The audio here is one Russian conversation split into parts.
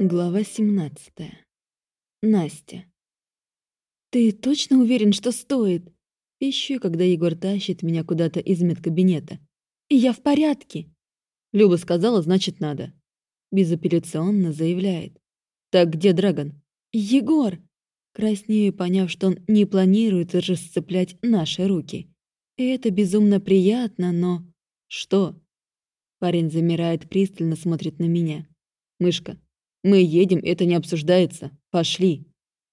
Глава 17. Настя. «Ты точно уверен, что стоит?» Ищу, когда Егор тащит меня куда-то из медкабинета. «И я в порядке!» Люба сказала, значит, надо. Безапелляционно заявляет. «Так где Драгон?» «Егор!» Краснею, поняв, что он не планирует расцеплять наши руки. Это безумно приятно, но... Что? Парень замирает, пристально смотрит на меня. «Мышка, мы едем, это не обсуждается. Пошли.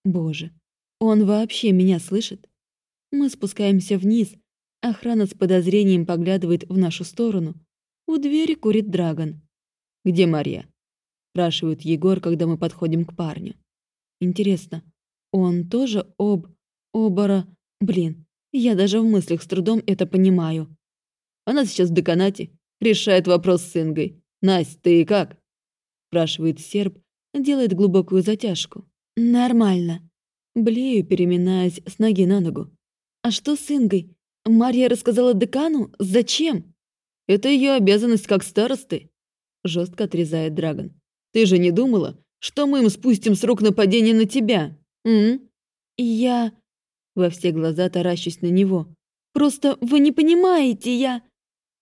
Боже, он вообще меня слышит? Мы спускаемся вниз. Охрана с подозрением поглядывает в нашу сторону. У двери курит Драгон. «Где Мария?» спрашивает Егор, когда мы подходим к парню. Интересно, он тоже об... обора... Блин, я даже в мыслях с трудом это понимаю. Она сейчас в деканате, решает вопрос с Ингой. «Насть, ты как?» Спрашивает серб, делает глубокую затяжку. «Нормально». Блею, переминаясь с ноги на ногу. «А что с Ингой? Марья рассказала декану? Зачем?» «Это ее обязанность как старосты», — жестко отрезает Драгон. «Ты же не думала, что мы им спустим срок нападения на тебя? М? «Я...» Во все глаза таращусь на него. «Просто вы не понимаете, я...»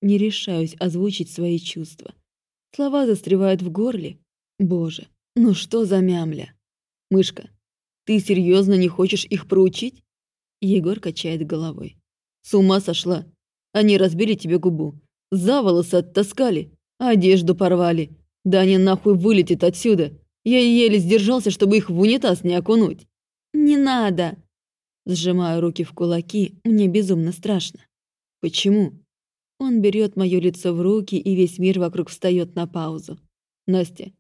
Не решаюсь озвучить свои чувства. Слова застревают в горле. Боже, ну что за мямля? Мышка, ты серьезно не хочешь их проучить? Егор качает головой. С ума сошла. Они разбили тебе губу. За волосы оттаскали. Одежду порвали. Да они нахуй вылетит отсюда. Я еле сдержался, чтобы их в унитаз не окунуть. Не надо. Сжимаю руки в кулаки, мне безумно страшно. Почему? Он берет мое лицо в руки, и весь мир вокруг встает на паузу. Настя,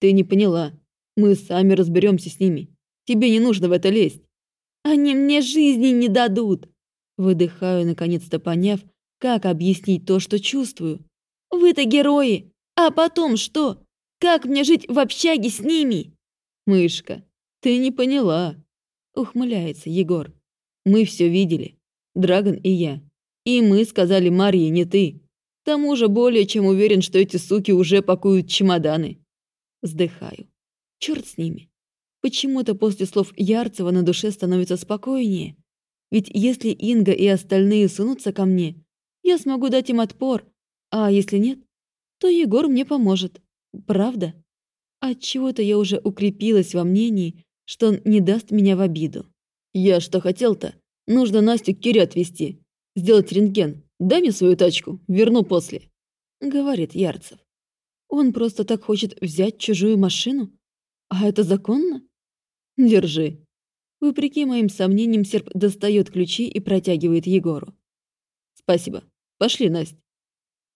ты не поняла. Мы сами разберемся с ними. Тебе не нужно в это лезть. Они мне жизни не дадут. Выдыхаю, наконец-то поняв, как объяснить то, что чувствую. Вы-то герои. А потом что? Как мне жить в общаге с ними? Мышка, ты не поняла. Ухмыляется Егор. Мы все видели. Драгон и я. И мы сказали Марье, не ты. К тому же более чем уверен, что эти суки уже пакуют чемоданы. Вздыхаю. Черт с ними. Почему-то после слов Ярцева на душе становится спокойнее. Ведь если Инга и остальные сунутся ко мне, я смогу дать им отпор, а если нет, то Егор мне поможет. Правда? Отчего-то я уже укрепилась во мнении, что он не даст меня в обиду. Я что хотел-то? Нужно Настю к Кире отвезти. Сделать рентген. Дай мне свою тачку, верну после. Говорит Ярцев. Он просто так хочет взять чужую машину? А это законно? Держи. Вопреки моим сомнениям, серп достает ключи и протягивает Егору. Спасибо. Пошли, Настя.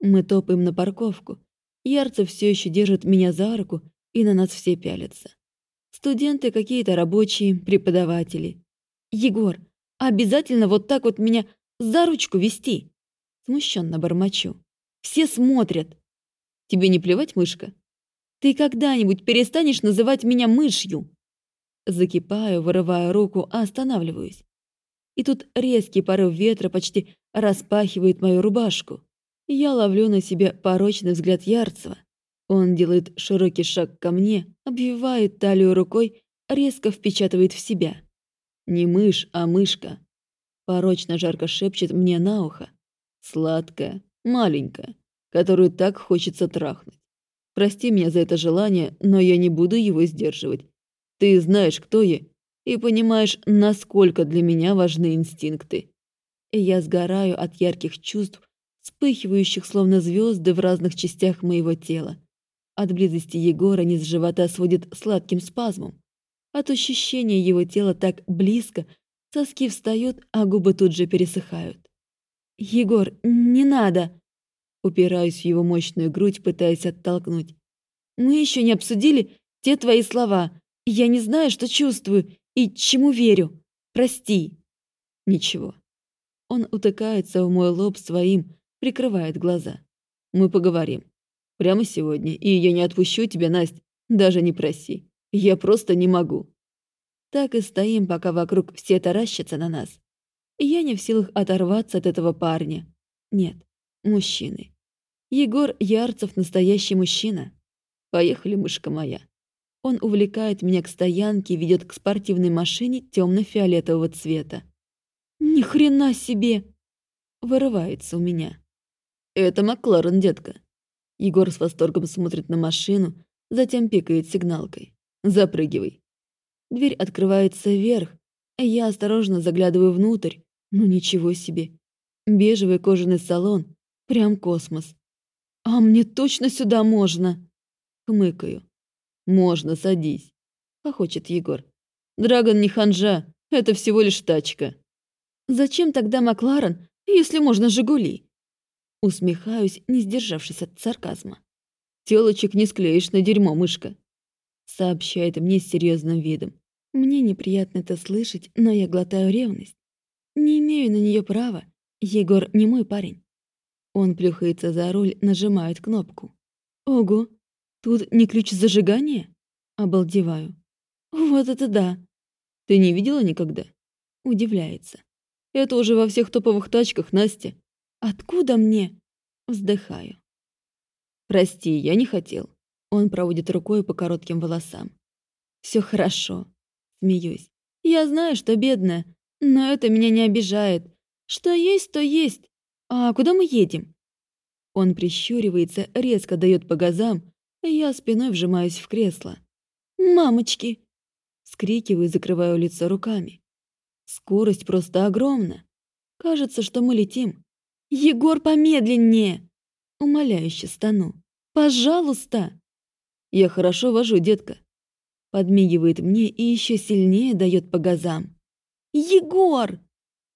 Мы топаем на парковку. Ярцев все еще держит меня за руку, и на нас все пялятся. Студенты какие-то рабочие, преподаватели. Егор, обязательно вот так вот меня за ручку вести? Смущенно бормочу. Все смотрят. Тебе не плевать, мышка? Ты когда-нибудь перестанешь называть меня мышью? Закипаю, вырываю руку, а останавливаюсь. И тут резкий порыв ветра почти распахивает мою рубашку. Я ловлю на себе порочный взгляд Ярцева. Он делает широкий шаг ко мне, обвивает талию рукой, резко впечатывает в себя. Не мышь, а мышка. Порочно жарко шепчет мне на ухо. Сладкая, маленькая которую так хочется трахнуть. Прости меня за это желание, но я не буду его сдерживать. Ты знаешь, кто я, и понимаешь, насколько для меня важны инстинкты. И я сгораю от ярких чувств, вспыхивающих словно звезды в разных частях моего тела. От близости Егора низ живота сводит сладким спазмом. От ощущения его тела так близко, соски встают, а губы тут же пересыхают. «Егор, не надо!» Упираюсь в его мощную грудь, пытаясь оттолкнуть. «Мы еще не обсудили те твои слова. Я не знаю, что чувствую и чему верю. Прости». «Ничего». Он утыкается в мой лоб своим, прикрывает глаза. «Мы поговорим. Прямо сегодня. И я не отпущу тебя, Настя. Даже не проси. Я просто не могу». Так и стоим, пока вокруг все таращатся на нас. я не в силах оторваться от этого парня. Нет, мужчины. Егор Ярцев настоящий мужчина. Поехали, мышка моя. Он увлекает меня к стоянке и ведет к спортивной машине темно-фиолетового цвета. Ни хрена себе! Вырывается у меня. Это Макларен, детка. Егор с восторгом смотрит на машину, затем пикает сигналкой. Запрыгивай. Дверь открывается вверх, а я осторожно заглядываю внутрь. Ну ничего себе. Бежевый кожаный салон. Прям космос. А мне точно сюда можно? Хмыкаю. Можно, садись. Похочет Егор. Драгон не ханжа, это всего лишь тачка. Зачем тогда Макларен, если можно Жигули? Усмехаюсь, не сдержавшись от сарказма. Телочек не склеишь на дерьмо, мышка. Сообщает мне с серьезным видом. Мне неприятно это слышать, но я глотаю ревность. Не имею на нее права. Егор не мой парень. Он плюхается за руль, нажимает кнопку. Ого, тут не ключ зажигания? Обалдеваю. Вот это да. Ты не видела никогда? Удивляется. Это уже во всех топовых тачках, Настя. Откуда мне? Вздыхаю. Прости, я не хотел. Он проводит рукой по коротким волосам. Все хорошо. Смеюсь. Я знаю, что бедная, но это меня не обижает. Что есть, то есть. А куда мы едем? Он прищуривается, резко дает по газам, и я спиной вжимаюсь в кресло. «Мамочки!» Скрикиваю закрываю лицо руками. Скорость просто огромна. Кажется, что мы летим. «Егор, помедленнее!» Умоляюще стану. «Пожалуйста!» «Я хорошо вожу, детка». Подмигивает мне и еще сильнее дает по газам. «Егор!»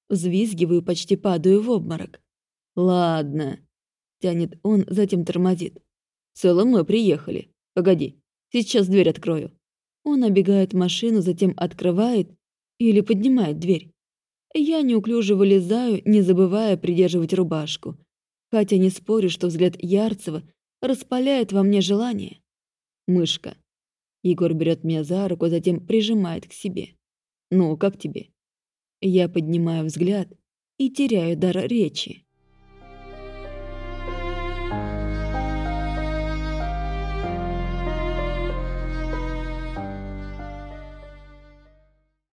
Взвизгиваю, почти падаю в обморок. «Ладно», — тянет он, затем тормозит. «В целом мы приехали. Погоди, сейчас дверь открою». Он обегает машину, затем открывает или поднимает дверь. Я неуклюже вылезаю, не забывая придерживать рубашку. Хотя не спорю, что взгляд Ярцева распаляет во мне желание. Мышка. Егор берет меня за руку, затем прижимает к себе. «Ну, как тебе?» Я поднимаю взгляд и теряю дар речи.